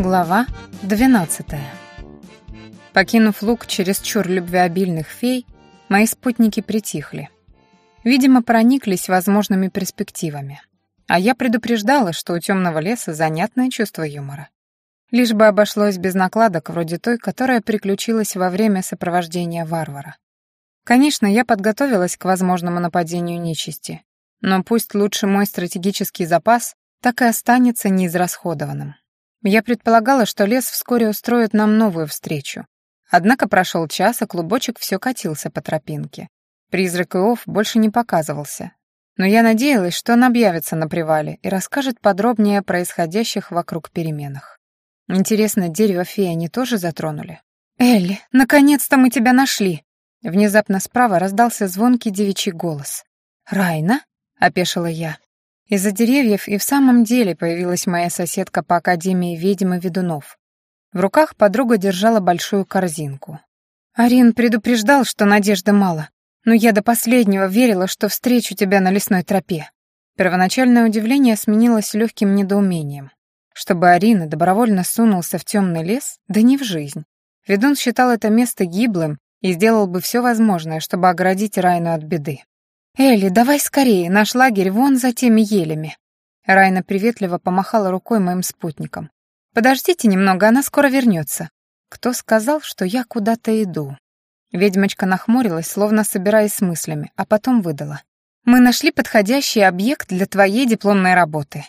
Глава 12. Покинув луг чересчур любвеобильных фей, мои спутники притихли. Видимо, прониклись возможными перспективами. А я предупреждала, что у темного леса занятное чувство юмора. Лишь бы обошлось без накладок вроде той, которая приключилась во время сопровождения варвара. Конечно, я подготовилась к возможному нападению нечисти, но пусть лучше мой стратегический запас так и останется неизрасходованным. Я предполагала, что лес вскоре устроит нам новую встречу. Однако прошел час, а клубочек все катился по тропинке. Призрак Иов больше не показывался. Но я надеялась, что он объявится на привале и расскажет подробнее о происходящих вокруг переменах. Интересно, дерево феи они тоже затронули? «Элли, наконец-то мы тебя нашли!» Внезапно справа раздался звонкий девичий голос. «Райна?» — опешила я. Из-за деревьев и в самом деле появилась моя соседка по Академии ведьм и ведунов. В руках подруга держала большую корзинку. «Арин предупреждал, что надежды мало, но я до последнего верила, что встречу тебя на лесной тропе». Первоначальное удивление сменилось легким недоумением. Чтобы Арина добровольно сунулся в темный лес, да не в жизнь. Ведун считал это место гиблым и сделал бы все возможное, чтобы оградить Райну от беды. «Элли, давай скорее, наш лагерь вон за теми елями». Райна приветливо помахала рукой моим спутникам. «Подождите немного, она скоро вернется». Кто сказал, что я куда-то иду? Ведьмочка нахмурилась, словно собираясь с мыслями, а потом выдала. «Мы нашли подходящий объект для твоей дипломной работы».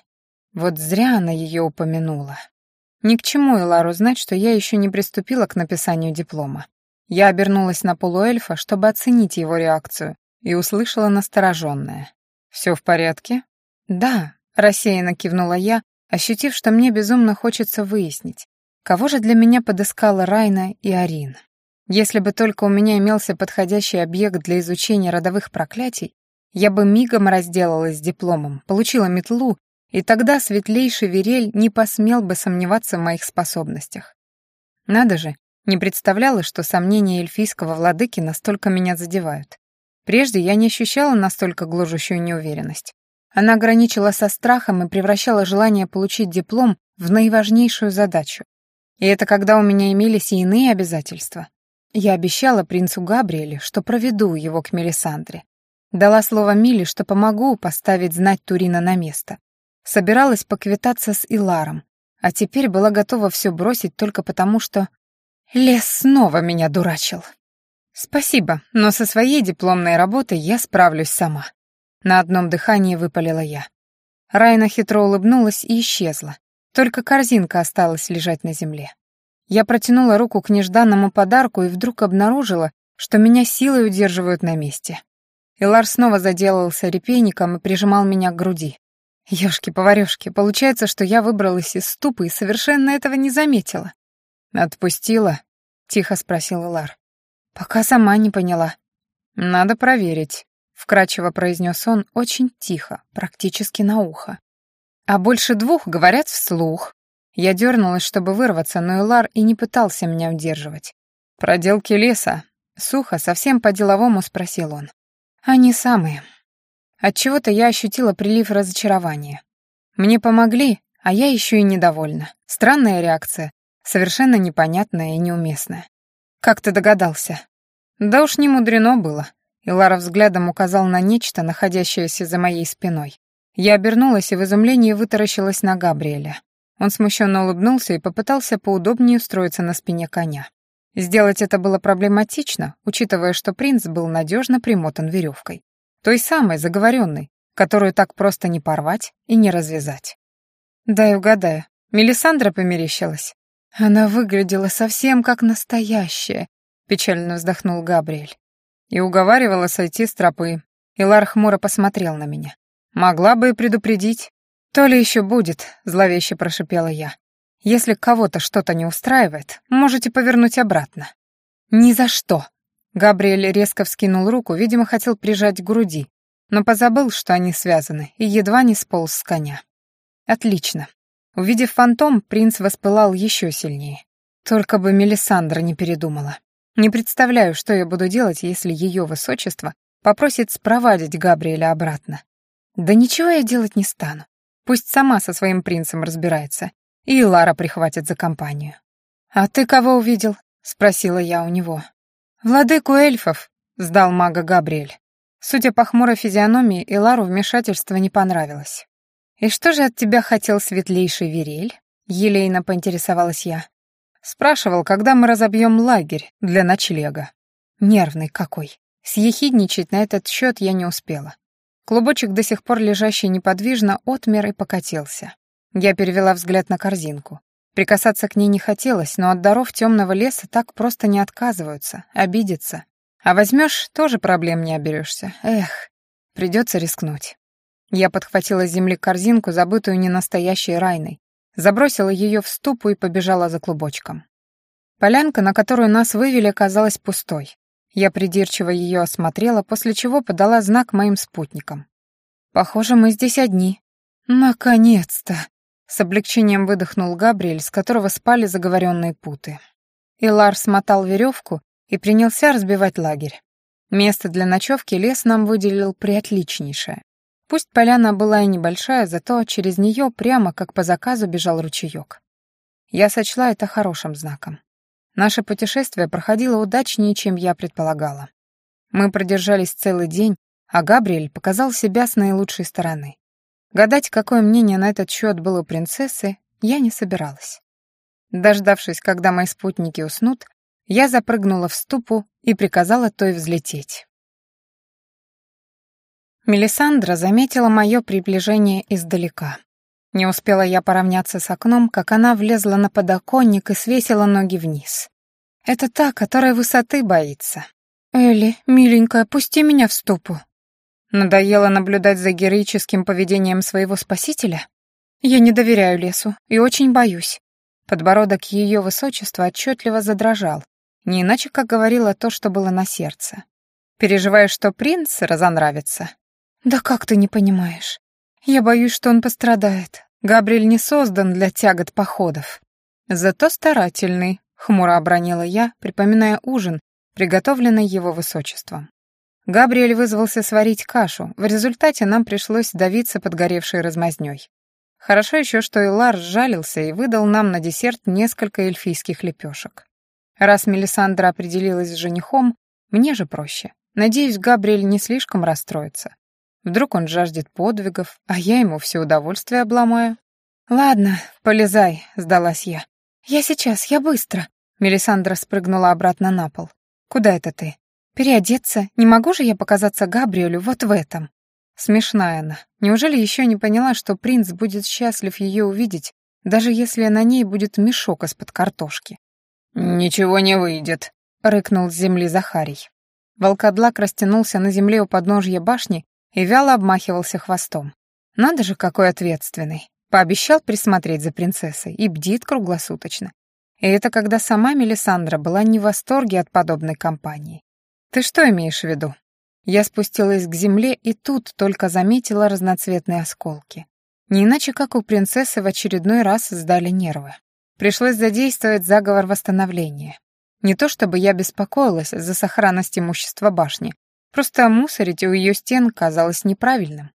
Вот зря она ее упомянула. Ни к чему Элару знать, что я еще не приступила к написанию диплома. Я обернулась на полуэльфа, чтобы оценить его реакцию, и услышала настороженное. «Все в порядке?» «Да», — рассеянно кивнула я, ощутив, что мне безумно хочется выяснить, кого же для меня подыскала Райна и Арин. Если бы только у меня имелся подходящий объект для изучения родовых проклятий, я бы мигом разделалась с дипломом, получила метлу, и тогда светлейший Верель не посмел бы сомневаться в моих способностях. Надо же, не представляла, что сомнения эльфийского владыки настолько меня задевают. Прежде я не ощущала настолько гложущую неуверенность. Она ограничила со страхом и превращала желание получить диплом в наиважнейшую задачу. И это когда у меня имелись и иные обязательства. Я обещала принцу Габриэле, что проведу его к Мелисандре. Дала слово Миле, что помогу поставить знать Турина на место. Собиралась поквитаться с Иларом, а теперь была готова все бросить только потому, что... Лес снова меня дурачил. «Спасибо, но со своей дипломной работой я справлюсь сама». На одном дыхании выпалила я. Райна хитро улыбнулась и исчезла. Только корзинка осталась лежать на земле. Я протянула руку к нежданному подарку и вдруг обнаружила, что меня силой удерживают на месте. Илар снова заделался репейником и прижимал меня к груди. Ёшки-поварёшки, получается, что я выбралась из ступы и совершенно этого не заметила. «Отпустила?» — тихо спросил Илар. Пока сама не поняла. Надо проверить, вкрадчиво произнес он очень тихо, практически на ухо. А больше двух говорят вслух. Я дернулась, чтобы вырваться, но Элар и не пытался меня удерживать. «Проделки леса?» Сухо, совсем по-деловому спросил он. «Они самые». Отчего-то я ощутила прилив разочарования. Мне помогли, а я еще и недовольна. Странная реакция, совершенно непонятная и неуместная. «Как ты догадался?» «Да уж не мудрено было», — и Лара взглядом указал на нечто, находящееся за моей спиной. Я обернулась и в изумлении вытаращилась на Габриэля. Он смущенно улыбнулся и попытался поудобнее устроиться на спине коня. Сделать это было проблематично, учитывая, что принц был надежно примотан веревкой. Той самой, заговоренной, которую так просто не порвать и не развязать. Дай угадаю, Мелисандра померещилась. Она выглядела совсем как настоящая, печально вздохнул Габриэль. И уговаривала сойти с тропы. Илар хмуро посмотрел на меня. Могла бы и предупредить. То ли еще будет, зловеще прошипела я. Если кого-то что-то не устраивает, можете повернуть обратно. Ни за что. Габриэль резко вскинул руку, видимо, хотел прижать к груди, но позабыл, что они связаны, и едва не сполз с коня. Отлично. Увидев фантом, принц воспылал еще сильнее. Только бы Мелисандра не передумала. Не представляю, что я буду делать, если ее высочество попросит спровадить Габриэля обратно. Да ничего я делать не стану. Пусть сама со своим принцем разбирается. и Лара прихватит за компанию. «А ты кого увидел?» — спросила я у него. «Владыку эльфов», — сдал мага Габриэль. Судя по хмурой физиономии, Илару вмешательство не понравилось. «И что же от тебя хотел светлейший Верель?» — елейно поинтересовалась я. Спрашивал, когда мы разобьем лагерь для ночлега. Нервный какой. Съехидничать на этот счет я не успела. Клубочек, до сих пор лежащий неподвижно, отмер и покатился. Я перевела взгляд на корзинку. Прикасаться к ней не хотелось, но от даров темного леса так просто не отказываются, обидятся. А возьмешь, тоже проблем не оберешься. Эх, придется рискнуть. Я подхватила с земли корзинку, забытую ненастоящей Райной, забросила ее в ступу и побежала за клубочком. Полянка, на которую нас вывели, оказалась пустой. Я придирчиво ее осмотрела, после чего подала знак моим спутникам. «Похоже, мы здесь одни». «Наконец-то!» — с облегчением выдохнул Габриэль, с которого спали заговоренные путы. Илар смотал веревку и принялся разбивать лагерь. Место для ночевки лес нам выделил приотличнейшее. Пусть поляна была и небольшая, зато через нее прямо, как по заказу, бежал ручеек. Я сочла это хорошим знаком. Наше путешествие проходило удачнее, чем я предполагала. Мы продержались целый день, а Габриэль показал себя с наилучшей стороны. Гадать, какое мнение на этот счет было у принцессы, я не собиралась. Дождавшись, когда мои спутники уснут, я запрыгнула в ступу и приказала той взлететь. Мелисандра заметила мое приближение издалека. Не успела я поравняться с окном, как она влезла на подоконник и свесила ноги вниз. Это та, которая высоты боится. «Элли, миленькая, пусти меня в ступу». Надоело наблюдать за героическим поведением своего спасителя? Я не доверяю лесу и очень боюсь. Подбородок ее высочества отчетливо задрожал, не иначе, как говорила то, что было на сердце. Переживаешь, что принц разонравится? Да как ты не понимаешь? Я боюсь, что он пострадает. Габриэль не создан для тягот походов. Зато старательный, хмуро обронила я, припоминая ужин, приготовленный его высочеством. Габриэль вызвался сварить кашу, в результате нам пришлось давиться подгоревшей размазнёй. Хорошо еще, что Илар сжалился и выдал нам на десерт несколько эльфийских лепешек. Раз Мелисандра определилась с женихом, мне же проще. Надеюсь, Габриэль не слишком расстроится. Вдруг он жаждет подвигов, а я ему все удовольствие обломаю. «Ладно, полезай», — сдалась я. «Я сейчас, я быстро». Мелисандра спрыгнула обратно на пол. «Куда это ты?» «Переодеться. Не могу же я показаться Габриэлю вот в этом?» Смешная она. Неужели еще не поняла, что принц будет счастлив ее увидеть, даже если на ней будет мешок из-под картошки? «Ничего не выйдет», — рыкнул с земли Захарий. Волкодлак растянулся на земле у подножья башни и вяло обмахивался хвостом. Надо же, какой ответственный. Пообещал присмотреть за принцессой и бдит круглосуточно. И это когда сама Мелисандра была не в восторге от подобной компании. Ты что имеешь в виду? Я спустилась к земле и тут только заметила разноцветные осколки. Не иначе, как у принцессы в очередной раз сдали нервы. Пришлось задействовать заговор восстановления. Не то чтобы я беспокоилась за сохранность имущества башни, Просто мусорить у ее стен казалось неправильным.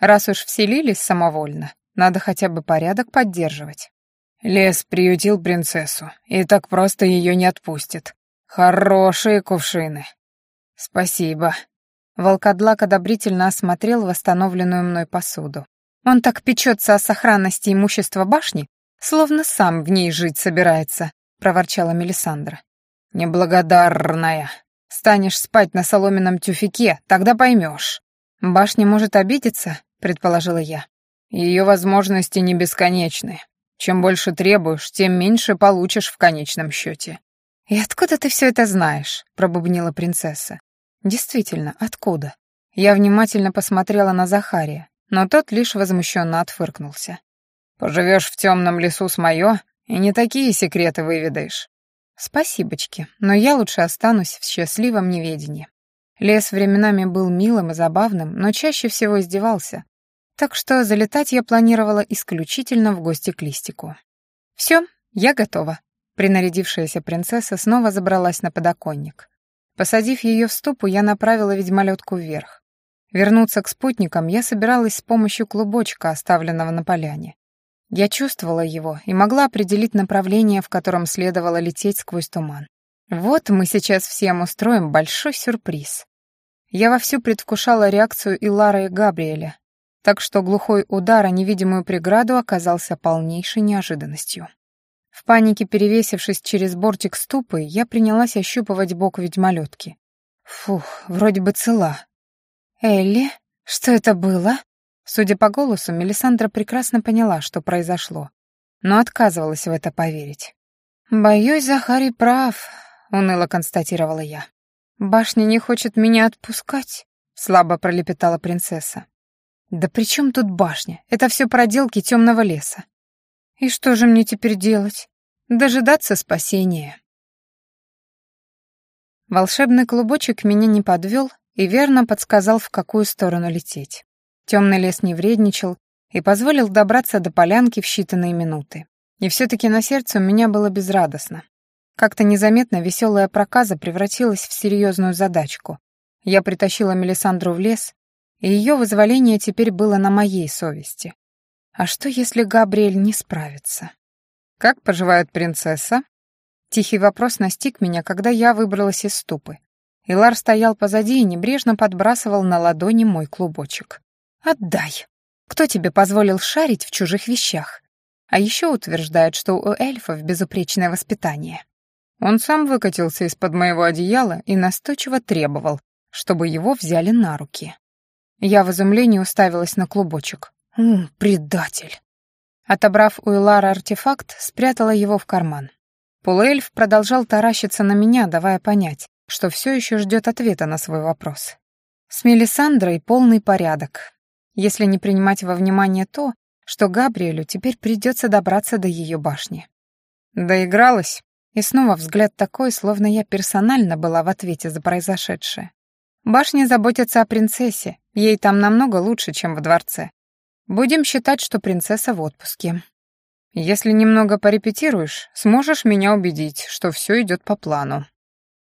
Раз уж вселились самовольно, надо хотя бы порядок поддерживать. Лес приютил принцессу, и так просто ее не отпустит. Хорошие кувшины. Спасибо. Волкодлак одобрительно осмотрел восстановленную мной посуду. Он так печется о сохранности имущества башни, словно сам в ней жить собирается, проворчала Мелисандра. Неблагодарная. Станешь спать на соломенном тюфике, тогда поймешь. Башня может обидеться, предположила я. Ее возможности не бесконечны. Чем больше требуешь, тем меньше получишь в конечном счете. «И откуда ты все это знаешь?» — пробубнила принцесса. «Действительно, откуда?» Я внимательно посмотрела на Захария, но тот лишь возмущенно отфыркнулся. «Поживешь в темном лесу с моё, и не такие секреты выведаешь. «Спасибочки, но я лучше останусь в счастливом неведении». Лес временами был милым и забавным, но чаще всего издевался, так что залетать я планировала исключительно в гости к листику. «Все, я готова». Принарядившаяся принцесса снова забралась на подоконник. Посадив ее в ступу, я направила ведьмолетку вверх. Вернуться к спутникам я собиралась с помощью клубочка, оставленного на поляне. Я чувствовала его и могла определить направление, в котором следовало лететь сквозь туман. Вот мы сейчас всем устроим большой сюрприз. Я вовсю предвкушала реакцию Илара и Габриэля, так что глухой удар о невидимую преграду оказался полнейшей неожиданностью. В панике перевесившись через бортик ступы, я принялась ощупывать бок ведьмолетки. Фух, вроде бы цела. «Элли, что это было?» Судя по голосу, Мелисандра прекрасно поняла, что произошло, но отказывалась в это поверить. «Боюсь, Захарий прав», — уныло констатировала я. «Башня не хочет меня отпускать», — слабо пролепетала принцесса. «Да при чем тут башня? Это все проделки темного леса. И что же мне теперь делать? Дожидаться спасения». Волшебный клубочек меня не подвел и верно подсказал, в какую сторону лететь. Темный лес не вредничал и позволил добраться до полянки в считанные минуты. И все-таки на сердце у меня было безрадостно. Как-то незаметно веселая проказа превратилась в серьезную задачку. Я притащила Мелисандру в лес, и ее вызволение теперь было на моей совести. А что, если Габриэль не справится? «Как поживает принцесса?» Тихий вопрос настиг меня, когда я выбралась из ступы. Илар стоял позади и небрежно подбрасывал на ладони мой клубочек. «Отдай! Кто тебе позволил шарить в чужих вещах?» А еще утверждает, что у эльфов безупречное воспитание. Он сам выкатился из-под моего одеяла и настойчиво требовал, чтобы его взяли на руки. Я в изумлении уставилась на клубочек. «Ум, предатель!» Отобрав у Элара артефакт, спрятала его в карман. Полуэльф продолжал таращиться на меня, давая понять, что все еще ждет ответа на свой вопрос. С Мелисандрой полный порядок если не принимать во внимание то, что Габриэлю теперь придется добраться до ее башни. Доигралась, и снова взгляд такой, словно я персонально была в ответе за произошедшее. Башня заботится о принцессе, ей там намного лучше, чем в дворце. Будем считать, что принцесса в отпуске. Если немного порепетируешь, сможешь меня убедить, что все идет по плану.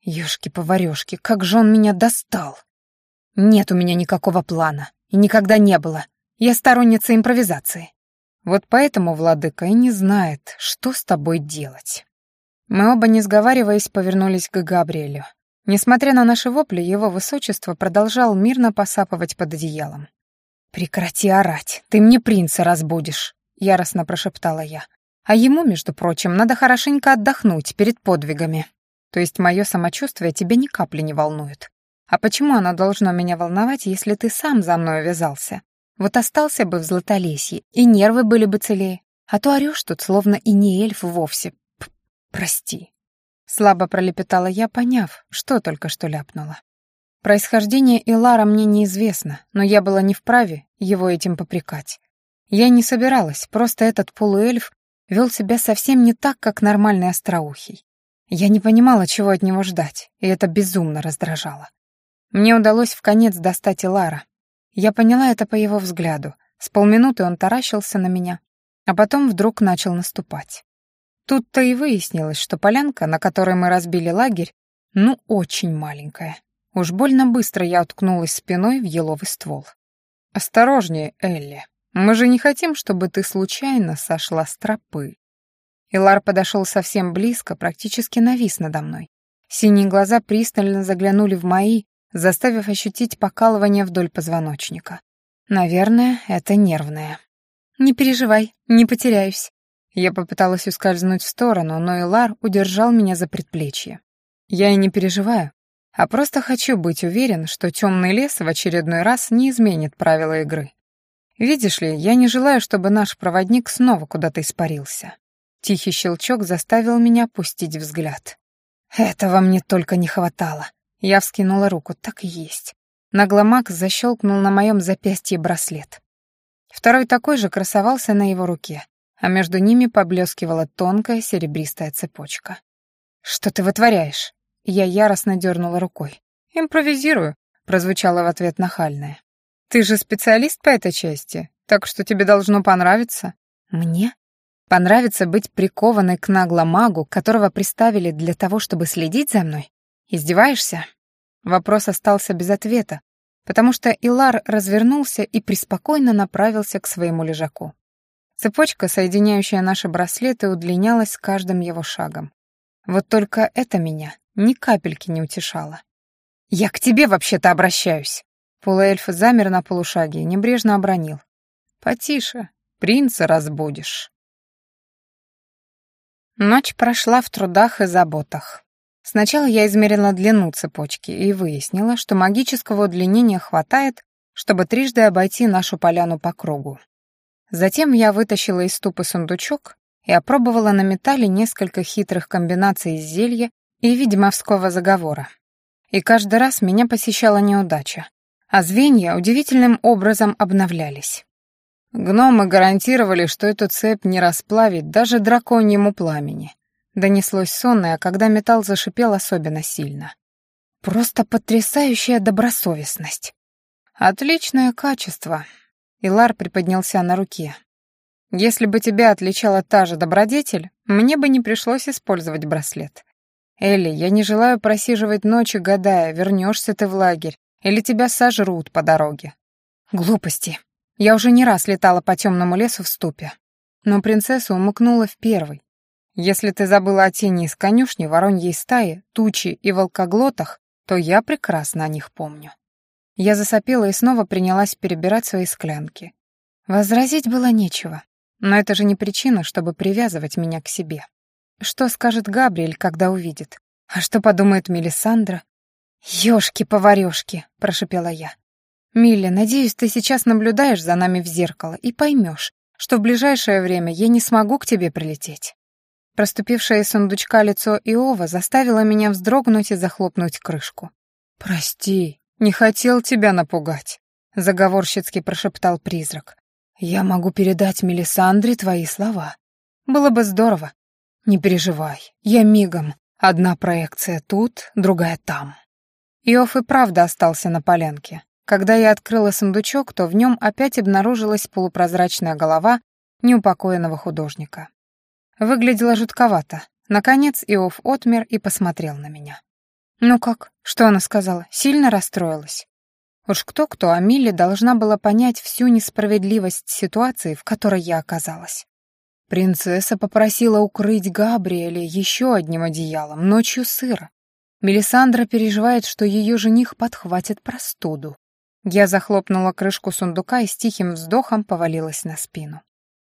Ёшки-поварёшки, как же он меня достал! Нет у меня никакого плана. И никогда не было. Я сторонница импровизации. Вот поэтому владыка и не знает, что с тобой делать. Мы оба, не сговариваясь, повернулись к Габриэлю. Несмотря на наши вопли, его высочество продолжал мирно посапывать под одеялом. «Прекрати орать, ты мне принца разбудишь», — яростно прошептала я. «А ему, между прочим, надо хорошенько отдохнуть перед подвигами. То есть мое самочувствие тебя ни капли не волнует. А почему оно должно меня волновать, если ты сам за мной вязался? Вот остался бы в Златолесье, и нервы были бы целее. А то орёшь тут, словно и не эльф вовсе. П прости. Слабо пролепетала я, поняв, что только что ляпнула. Происхождение Илара мне неизвестно, но я была не вправе его этим попрекать. Я не собиралась, просто этот полуэльф вел себя совсем не так, как нормальный остроухий. Я не понимала, чего от него ждать, и это безумно раздражало. Мне удалось в конец достать Илара. Я поняла это по его взгляду. С полминуты он таращился на меня, а потом вдруг начал наступать. Тут-то и выяснилось, что полянка, на которой мы разбили лагерь, ну, очень маленькая. Уж больно быстро я уткнулась спиной в еловый ствол. «Осторожнее, Элли. Мы же не хотим, чтобы ты случайно сошла с тропы». Илар подошел совсем близко, практически навис надо мной. Синие глаза пристально заглянули в мои, заставив ощутить покалывание вдоль позвоночника. Наверное, это нервное. «Не переживай, не потеряюсь». Я попыталась ускользнуть в сторону, но Илар удержал меня за предплечье. Я и не переживаю, а просто хочу быть уверен, что темный лес в очередной раз не изменит правила игры. Видишь ли, я не желаю, чтобы наш проводник снова куда-то испарился. Тихий щелчок заставил меня опустить взгляд. Этого мне только не хватало. Я вскинула руку. Так и есть. Нагломак защелкнул на моем запястье браслет. Второй такой же красовался на его руке, а между ними поблескивала тонкая серебристая цепочка. «Что ты вытворяешь?» Я яростно дернула рукой. «Импровизирую», — прозвучало в ответ нахальное. «Ты же специалист по этой части, так что тебе должно понравиться». «Мне?» Понравится быть прикованной к нагломагу, которого приставили для того, чтобы следить за мной? Издеваешься? Вопрос остался без ответа, потому что Илар развернулся и преспокойно направился к своему лежаку. Цепочка, соединяющая наши браслеты, удлинялась с каждым его шагом. Вот только это меня ни капельки не утешало. «Я к тебе вообще-то обращаюсь!» Полуэльф замер на полушаге и небрежно обронил. «Потише, принца разбудишь». Ночь прошла в трудах и заботах. Сначала я измерила длину цепочки и выяснила, что магического удлинения хватает, чтобы трижды обойти нашу поляну по кругу. Затем я вытащила из ступы сундучок и опробовала на металле несколько хитрых комбинаций из зелья и ведьмовского заговора. И каждый раз меня посещала неудача, а звенья удивительным образом обновлялись. Гномы гарантировали, что эту цепь не расплавить даже драконьему пламени. Донеслось сонное, когда металл зашипел особенно сильно. Просто потрясающая добросовестность. Отличное качество. Илар приподнялся на руке. Если бы тебя отличала та же добродетель, мне бы не пришлось использовать браслет. Элли, я не желаю просиживать ночи, гадая, вернешься ты в лагерь или тебя сожрут по дороге. Глупости. Я уже не раз летала по темному лесу в ступе. Но принцессу умыкнула в первый. Если ты забыла о тени из конюшни, вороньей стаи, тучи и волкоглотах, то я прекрасно о них помню. Я засопела и снова принялась перебирать свои склянки. Возразить было нечего, но это же не причина, чтобы привязывать меня к себе. Что скажет Габриэль, когда увидит? А что подумает Мелисандра? «Ёшки-поварёшки», — прошипела я. «Милли, надеюсь, ты сейчас наблюдаешь за нами в зеркало и поймешь, что в ближайшее время я не смогу к тебе прилететь». Проступившее из сундучка лицо Иова заставило меня вздрогнуть и захлопнуть крышку. «Прости», «Не хотел тебя напугать», — заговорщицки прошептал призрак. «Я могу передать Мелисандре твои слова. Было бы здорово. Не переживай, я мигом. Одна проекция тут, другая там». Иов и правда остался на полянке. Когда я открыла сундучок, то в нем опять обнаружилась полупрозрачная голова неупокоенного художника. Выглядело жутковато. Наконец Иов отмер и посмотрел на меня. «Ну как? Что она сказала? Сильно расстроилась?» Уж кто-кто, а Милли должна была понять всю несправедливость ситуации, в которой я оказалась. Принцесса попросила укрыть Габриэля еще одним одеялом, ночью сыра. Мелисандра переживает, что ее жених подхватит простуду. Я захлопнула крышку сундука и с тихим вздохом повалилась на спину.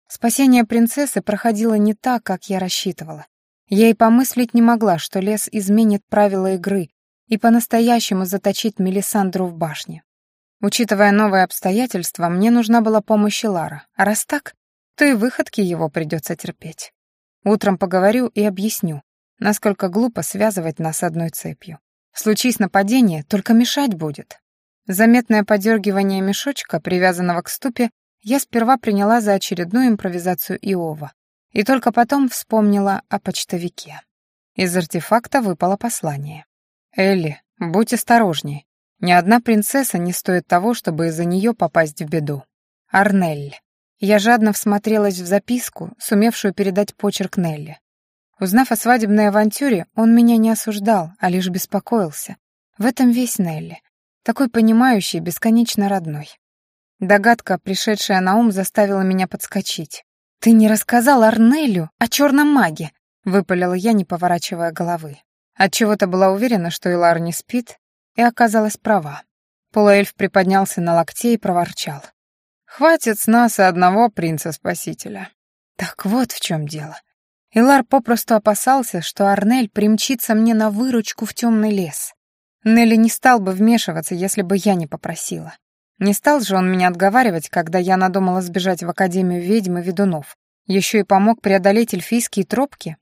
Спасение принцессы проходило не так, как я рассчитывала. Я и помыслить не могла, что лес изменит правила игры и по-настоящему заточит Мелисандру в башне. Учитывая новые обстоятельства, мне нужна была помощь Лара, а раз так, то и выходки его придется терпеть. Утром поговорю и объясню, насколько глупо связывать нас одной цепью. Случись нападение, только мешать будет. Заметное подергивание мешочка, привязанного к ступе, я сперва приняла за очередную импровизацию Иова, и только потом вспомнила о почтовике. Из артефакта выпало послание. «Элли, будь осторожней. Ни одна принцесса не стоит того, чтобы из-за нее попасть в беду. Арнель». Я жадно всмотрелась в записку, сумевшую передать почерк Нелли. Узнав о свадебной авантюре, он меня не осуждал, а лишь беспокоился. В этом весь Нелли. Такой понимающий, бесконечно родной. Догадка, пришедшая на ум, заставила меня подскочить. «Ты не рассказал Арнелю о черном маге», — выпалила я, не поворачивая головы. Отчего-то была уверена, что Илар не спит, и оказалась права. Полуэльф приподнялся на локте и проворчал. «Хватит с нас и одного принца-спасителя». Так вот в чем дело. Илар попросту опасался, что Арнель примчится мне на выручку в темный лес. Нелли не стал бы вмешиваться, если бы я не попросила. Не стал же он меня отговаривать, когда я надумала сбежать в Академию ведьм и ведунов. Еще и помог преодолеть эльфийские тропки.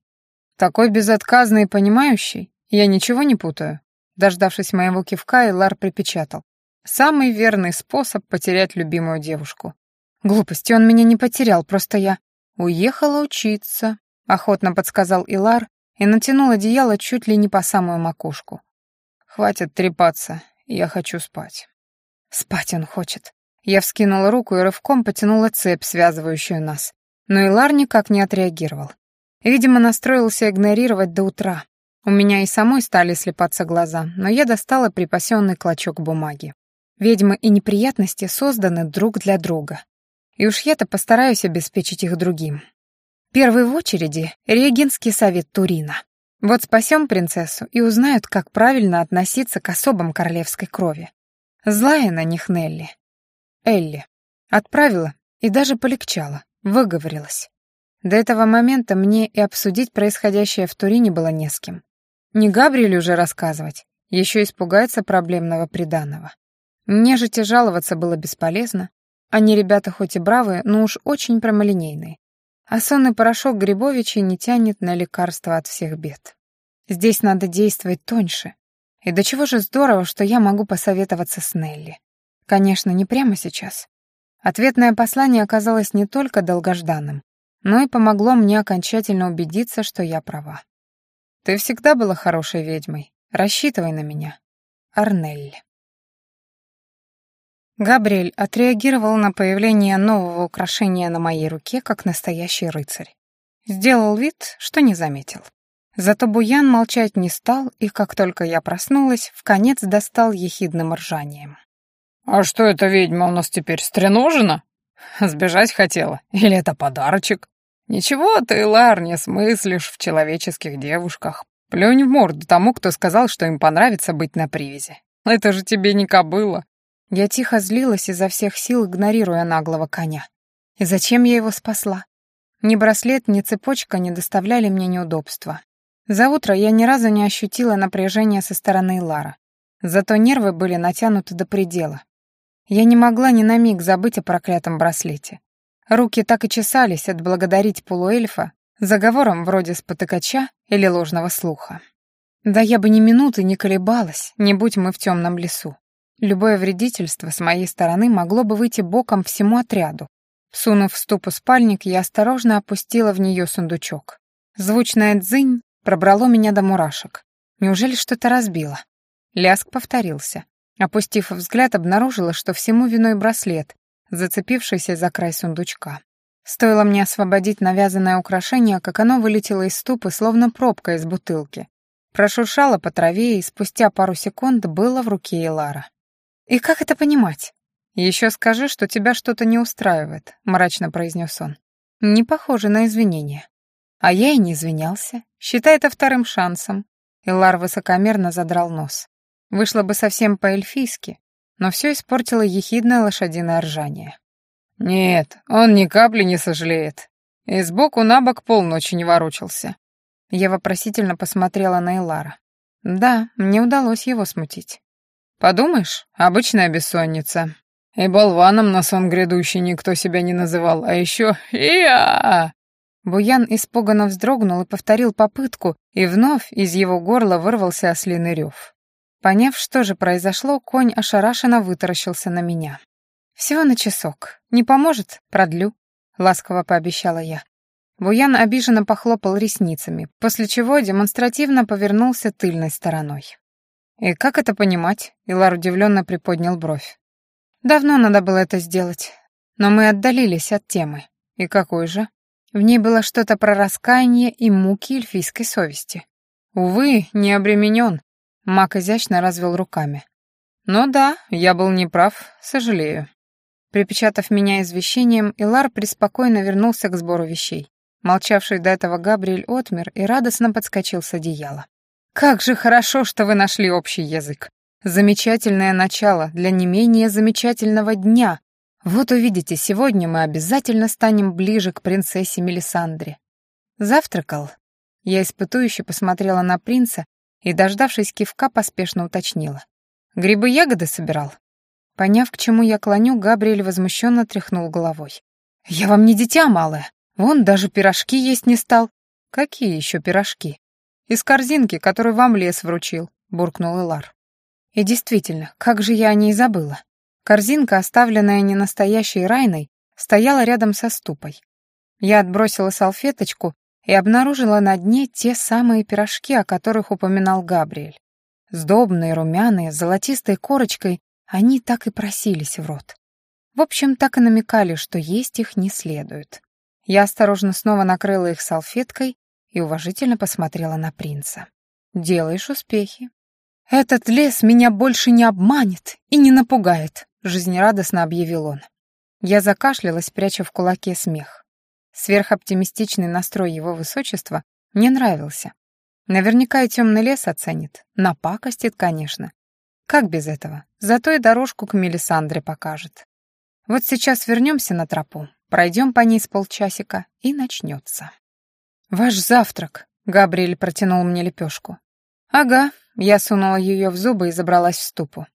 Такой безотказный и понимающий. Я ничего не путаю. Дождавшись моего кивка, Элар припечатал. Самый верный способ потерять любимую девушку. Глупости, он меня не потерял, просто я... Уехала учиться, охотно подсказал Илар и натянул одеяло чуть ли не по самую макушку. Хватит трепаться, я хочу спать. Спать он хочет. Я вскинула руку и рывком потянула цепь, связывающую нас. Но Илар никак не отреагировал. Видимо, настроился игнорировать до утра. У меня и самой стали слепаться глаза, но я достала припасенный клочок бумаги. Ведьмы и неприятности созданы друг для друга. И уж я-то постараюсь обеспечить их другим. Первый в очереди — Регенский совет Турина. Вот спасем принцессу и узнают, как правильно относиться к особам королевской крови. Злая на них Нелли. Элли. Отправила и даже полегчала, выговорилась. До этого момента мне и обсудить происходящее в Турине было не с кем. Не Габриэлю уже рассказывать, еще испугается проблемного приданого. Нежити жаловаться было бесполезно. Они ребята хоть и бравые, но уж очень прямолинейные. А сонный порошок Грибовича не тянет на лекарство от всех бед. Здесь надо действовать тоньше. И до чего же здорово, что я могу посоветоваться с Нелли. Конечно, не прямо сейчас. Ответное послание оказалось не только долгожданным, но и помогло мне окончательно убедиться, что я права. Ты всегда была хорошей ведьмой. Рассчитывай на меня. Арнель. Габриэль отреагировал на появление нового украшения на моей руке, как настоящий рыцарь. Сделал вид, что не заметил. Зато Буян молчать не стал, и как только я проснулась, в конец достал ехидным ржанием. «А что эта ведьма у нас теперь стреножена? Сбежать хотела? Или это подарочек?» «Ничего ты, Лар, не смыслишь в человеческих девушках. Плюнь в морду тому, кто сказал, что им понравится быть на привязи. Это же тебе не кобыла». Я тихо злилась изо всех сил, игнорируя наглого коня. И зачем я его спасла? Ни браслет, ни цепочка не доставляли мне неудобства. За утро я ни разу не ощутила напряжения со стороны Лара. Зато нервы были натянуты до предела. Я не могла ни на миг забыть о проклятом браслете. Руки так и чесались отблагодарить полуэльфа заговором вроде спотыкача или ложного слуха. Да я бы ни минуты не колебалась, не будь мы в темном лесу. Любое вредительство с моей стороны могло бы выйти боком всему отряду. Сунув в ступу спальник, я осторожно опустила в нее сундучок. Звучная дзынь пробрало меня до мурашек. Неужели что-то разбило? Ляск повторился. Опустив взгляд, обнаружила, что всему виной браслет, зацепившийся за край сундучка. Стоило мне освободить навязанное украшение, как оно вылетело из ступы, словно пробка из бутылки. Прошуршало по траве, и спустя пару секунд было в руке Элара. «И как это понимать?» «Еще скажи, что тебя что-то не устраивает», — мрачно произнес он. «Не похоже на извинения». А я и не извинялся. Считай это вторым шансом. Илар высокомерно задрал нос. Вышло бы совсем по-эльфийски, но все испортило ехидное лошадиное ржание. «Нет, он ни капли не сожалеет. И сбоку на бок полночи не ворочался». Я вопросительно посмотрела на Элара. Да, мне удалось его смутить. «Подумаешь, обычная бессонница. И болваном на сон грядущий никто себя не называл, а еще я Буян испуганно вздрогнул и повторил попытку, и вновь из его горла вырвался ослиный рев. Поняв, что же произошло, конь ошарашенно вытаращился на меня. «Всего на часок. Не поможет? Продлю», — ласково пообещала я. Буян обиженно похлопал ресницами, после чего демонстративно повернулся тыльной стороной. «И как это понимать?» — Илар удивленно приподнял бровь. «Давно надо было это сделать, но мы отдалились от темы. И какой же?» В ней было что-то про раскаяние и муки эльфийской совести. Увы, не обременен. Мак изящно развел руками. «Ну да, я был неправ, сожалею». Припечатав меня извещением, Илар преспокойно вернулся к сбору вещей. Молчавший до этого Габриэль отмер и радостно подскочил с одеяла. «Как же хорошо, что вы нашли общий язык! Замечательное начало для не менее замечательного дня. Вот увидите, сегодня мы обязательно станем ближе к принцессе Мелисандре». Завтракал. Я испытующе посмотрела на принца и, дождавшись кивка, поспешно уточнила. «Грибы-ягоды собирал?» Поняв, к чему я клоню, Габриэль возмущенно тряхнул головой. «Я вам не дитя малое. Вон даже пирожки есть не стал». «Какие еще пирожки?» «Из корзинки, которую вам лес вручил», — буркнул Элар. И действительно, как же я о ней забыла. Корзинка, оставленная ненастоящей Райной, стояла рядом со ступой. Я отбросила салфеточку и обнаружила на дне те самые пирожки, о которых упоминал Габриэль. Сдобные, румяные, с золотистой корочкой, они так и просились в рот. В общем, так и намекали, что есть их не следует. Я осторожно снова накрыла их салфеткой и уважительно посмотрела на принца. «Делаешь успехи». «Этот лес меня больше не обманет и не напугает», — жизнерадостно объявил он. Я закашлялась, пряча в кулаке смех. Сверхоптимистичный настрой его высочества мне нравился. Наверняка и темный лес оценит. Напакостит, конечно. Как без этого? Зато и дорожку к Мелисандре покажет. Вот сейчас вернемся на тропу, пройдем по ней с полчасика, и начнется. «Ваш завтрак», — Габриэль протянул мне лепешку. «Ага», — я сунула ее в зубы и забралась в ступу.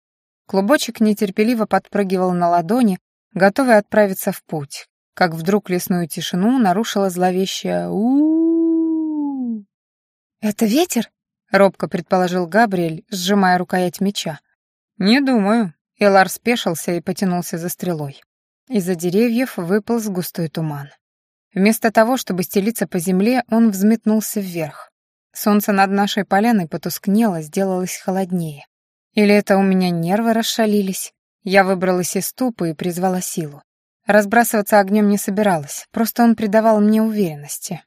Клубочек нетерпеливо подпрыгивал на ладони, готовый отправиться в путь, как вдруг лесную тишину нарушила зловещая у, «Это ветер?» — робко предположил Габриэль, сжимая рукоять меча. «Не думаю». Элар спешился и потянулся за стрелой. Из-за деревьев выполз густой туман. Вместо того, чтобы стелиться по земле, он взметнулся вверх. Солнце над нашей поляной потускнело, сделалось холоднее. Или это у меня нервы расшалились? Я выбралась из ступы и призвала силу. Разбрасываться огнем не собиралась, просто он придавал мне уверенности.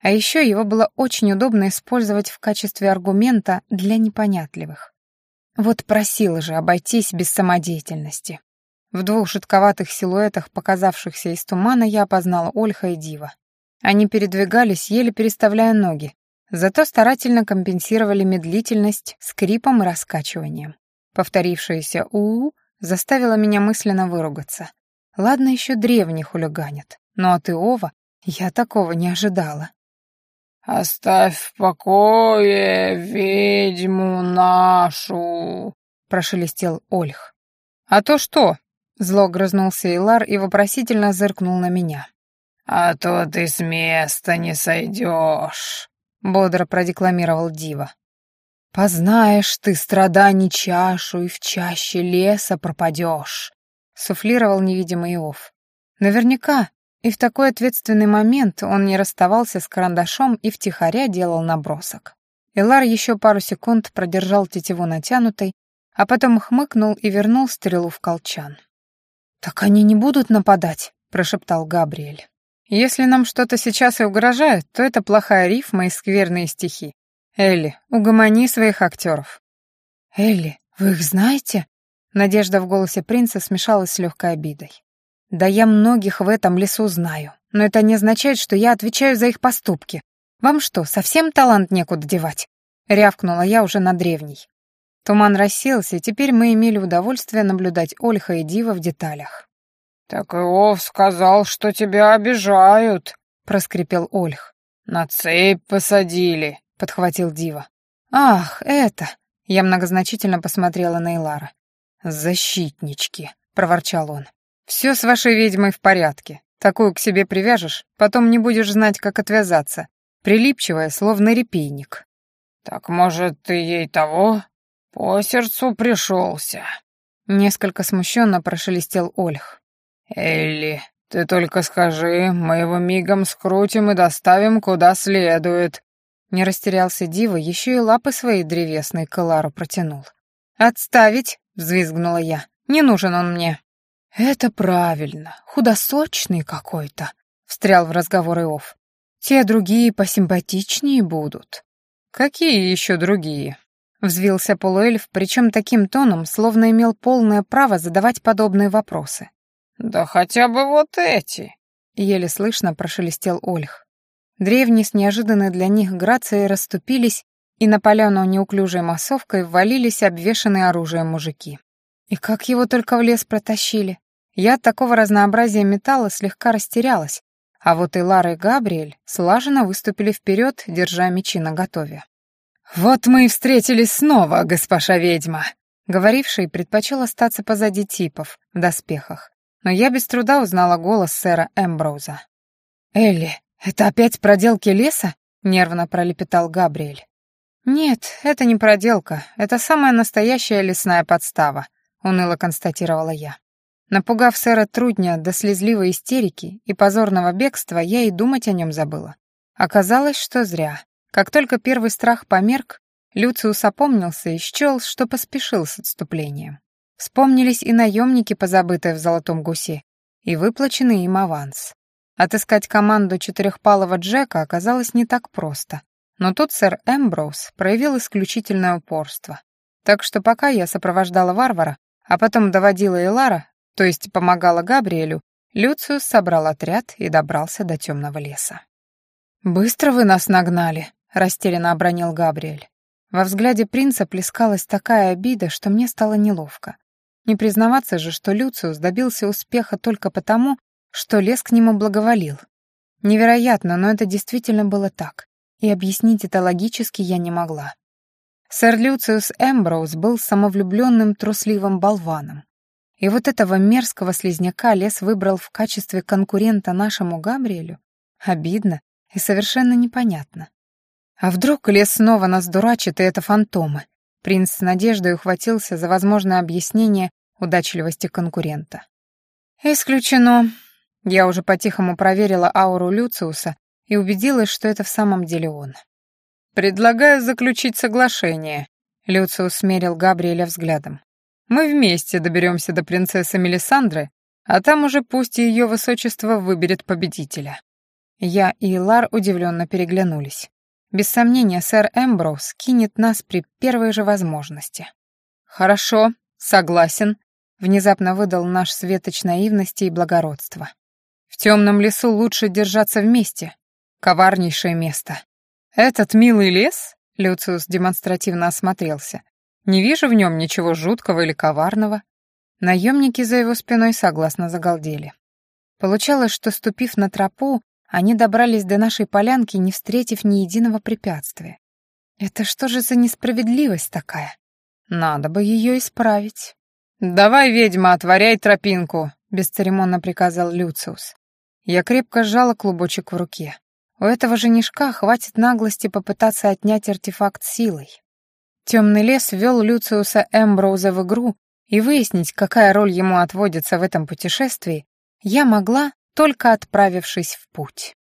А еще его было очень удобно использовать в качестве аргумента для непонятливых. Вот просила же обойтись без самодеятельности. В двух жутковатых силуэтах, показавшихся из тумана, я опознала Ольха и Дива. Они передвигались, еле переставляя ноги, зато старательно компенсировали медлительность скрипом и раскачиванием. Повторившееся «у-у» заставило меня мысленно выругаться. Ладно, еще древних хулиганят, но от Иова я такого не ожидала. «Оставь в покое ведьму нашу», — прошелестел Ольх. «А то что?» — зло грызнулся Илар и вопросительно зыркнул на меня. «А то ты с места не сойдешь», — бодро продекламировал Дива. «Познаешь ты страданий чашу, и в чаще леса пропадешь», — суфлировал невидимый Иов. Наверняка и в такой ответственный момент он не расставался с карандашом и втихаря делал набросок. Элар еще пару секунд продержал тетиву натянутой, а потом хмыкнул и вернул стрелу в колчан. «Так они не будут нападать», — прошептал Габриэль. «Если нам что-то сейчас и угрожает, то это плохая рифма и скверные стихи. Элли, угомони своих актеров». «Элли, вы их знаете?» Надежда в голосе принца смешалась с легкой обидой. Да я многих в этом лесу знаю, но это не означает, что я отвечаю за их поступки. Вам что, совсем талант некуда девать? Рявкнула я уже на древней. Туман рассеялся, и теперь мы имели удовольствие наблюдать Ольха и Дива в деталях. «Так Иов сказал, что тебя обижают», — проскрипел Ольх. «На цепь посадили», — подхватил Дива. «Ах, это...» — я многозначительно посмотрела на Илара. «Защитнички», — проворчал он. «Все с вашей ведьмой в порядке. Такую к себе привяжешь, потом не будешь знать, как отвязаться. Прилипчивая, словно репейник». «Так, может, ты ей того? По сердцу пришелся?» Несколько смущенно прошелестел Ольх. «Элли, ты только скажи, мы его мигом скрутим и доставим куда следует». Не растерялся Дива, еще и лапы свои древесные к Элару протянул. «Отставить!» — взвизгнула я. «Не нужен он мне». «Это правильно, худосочный какой-то», — встрял в разговор Иов. «Те другие посимпатичнее будут». «Какие еще другие?» — взвился полуэльф, причем таким тоном, словно имел полное право задавать подобные вопросы. «Да хотя бы вот эти!» — еле слышно прошелестел Ольх. Древние с неожиданной для них грацией расступились, и на поляну неуклюжей массовкой ввалились обвешанные оружием мужики. И как его только в лес протащили. Я от такого разнообразия металла слегка растерялась, а вот и Лара и Габриэль слаженно выступили вперед, держа мечи наготове. «Вот мы и встретились снова, госпожа ведьма!» Говоривший предпочел остаться позади типов, в доспехах. Но я без труда узнала голос сэра Эмброуза. «Элли, это опять проделки леса?» — нервно пролепетал Габриэль. «Нет, это не проделка, это самая настоящая лесная подстава», — уныло констатировала я. Напугав сэра Трудня до слезливой истерики и позорного бегства, я и думать о нем забыла. Оказалось, что зря. Как только первый страх померк, Люциус опомнился и счел, что поспешил с отступлением. Вспомнились и наемники, позабытые в Золотом Гусе, и выплаченный им аванс. Отыскать команду четырехпалого Джека оказалось не так просто. Но тут сэр Эмброуз проявил исключительное упорство. Так что пока я сопровождала варвара, а потом доводила Элара, то есть помогала Габриэлю, Люциус собрал отряд и добрался до темного леса. «Быстро вы нас нагнали», — растерянно обронил Габриэль. Во взгляде принца плескалась такая обида, что мне стало неловко. Не признаваться же, что Люциус добился успеха только потому, что лес к нему благоволил. Невероятно, но это действительно было так, и объяснить это логически я не могла. Сэр Люциус Эмброуз был самовлюбленным трусливым болваном. И вот этого мерзкого слизняка лес выбрал в качестве конкурента нашему Габриэлю? Обидно и совершенно непонятно. А вдруг лес снова нас дурачит, и это фантомы? Принц с надеждой ухватился за возможное объяснение удачливости конкурента. «Исключено», я уже по-тихому проверила ауру Люциуса и убедилась, что это в самом деле он. «Предлагаю заключить соглашение», — Люциус смерил Габриэля взглядом. «Мы вместе доберемся до принцессы Мелисандры, а там уже пусть ее высочество выберет победителя». Я и Лар удивленно переглянулись. Без сомнения, сэр Эмброуз кинет нас при первой же возможности. «Хорошо, согласен», — внезапно выдал наш светоч наивности и благородства. В темном лесу лучше держаться вместе. Коварнейшее место. Этот милый лес? Люциус демонстративно осмотрелся. Не вижу в нем ничего жуткого или коварного. Наемники за его спиной согласно загалдели. Получалось, что, ступив на тропу, они добрались до нашей полянки, не встретив ни единого препятствия. Это что же за несправедливость такая? Надо бы ее исправить. «Давай, ведьма, отворяй тропинку», — бесцеремонно приказал Люциус. Я крепко сжала клубочек в руке. У этого женишка хватит наглости попытаться отнять артефакт силой. Темный лес ввел Люциуса Эмброуза в игру, и выяснить, какая роль ему отводится в этом путешествии, я могла, только отправившись в путь.